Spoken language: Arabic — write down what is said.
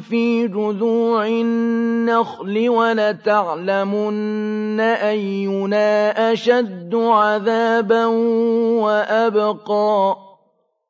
فِي جُذُوعِ النَّخْلِ وَلَتَعْلَمُنَّ أَيُّنَا أَشَدُّ عَذَابًا وَأَبْقَىٰ.